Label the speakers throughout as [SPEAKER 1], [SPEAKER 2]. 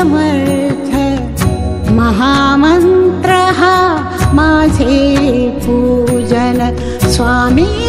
[SPEAKER 1] समर्थ। महामन्त्रः माझे पूजन।
[SPEAKER 2] स्वामी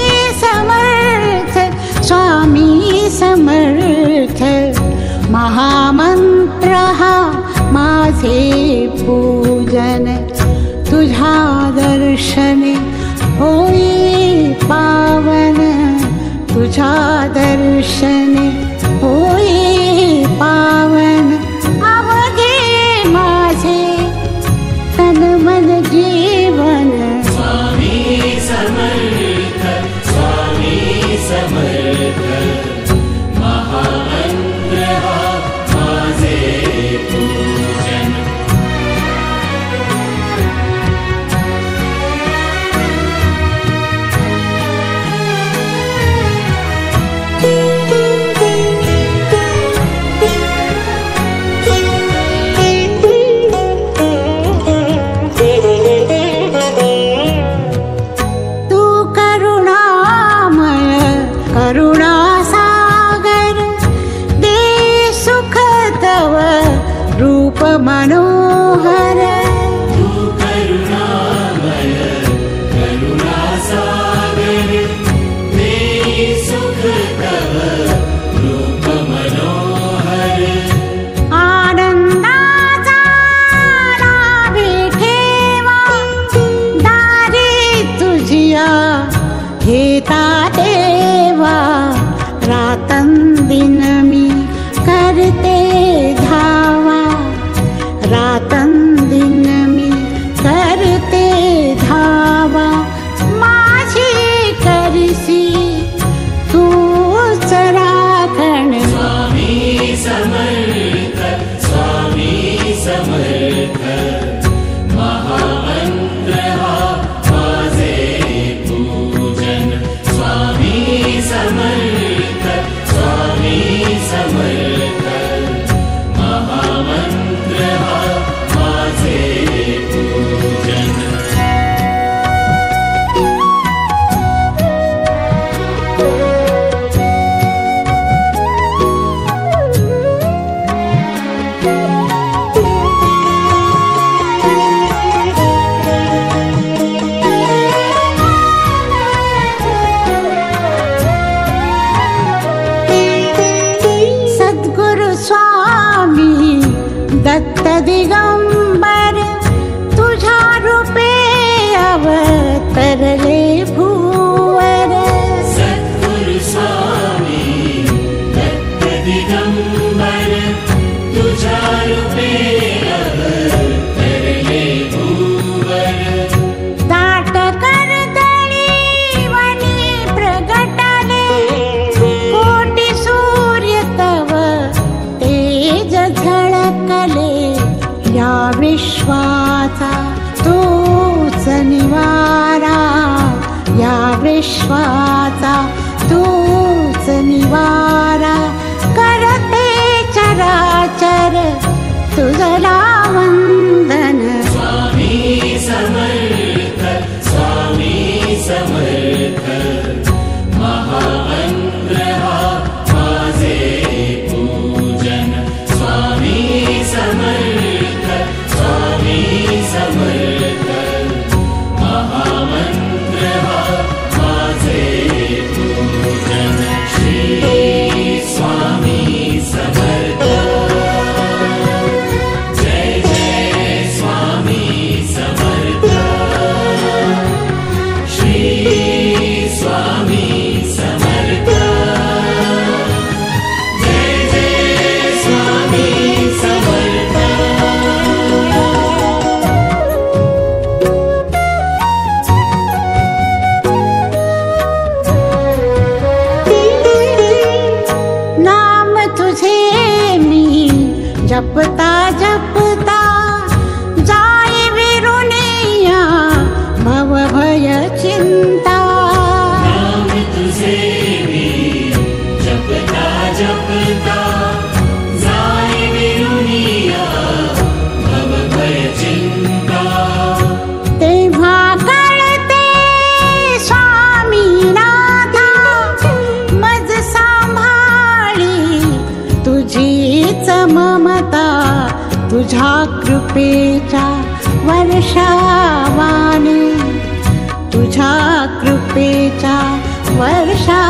[SPEAKER 1] தத்ததிகா betapa तुझा कृपेचा
[SPEAKER 2] वर्षवाणी तुझा
[SPEAKER 3] कृपेचा
[SPEAKER 2] वर्षवाणी.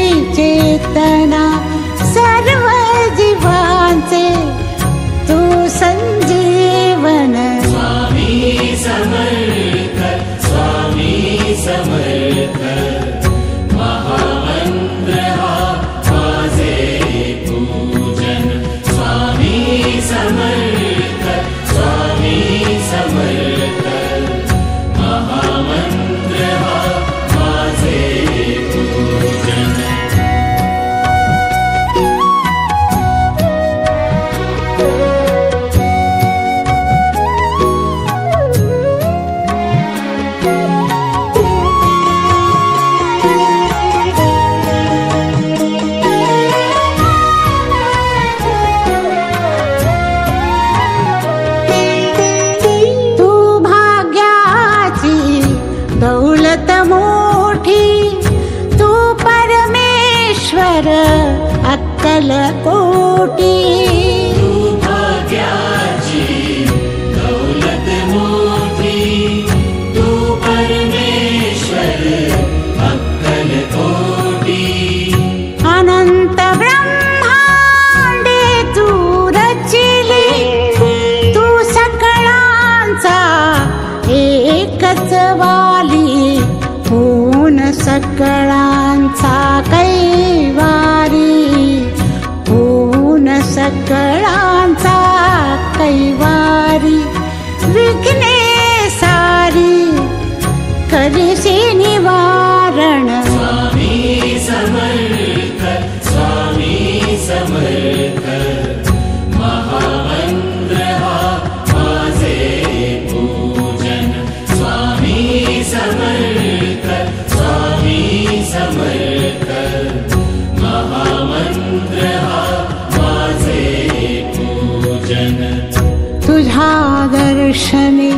[SPEAKER 2] नि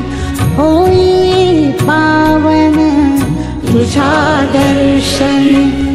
[SPEAKER 2] ओ पावन दर्शनि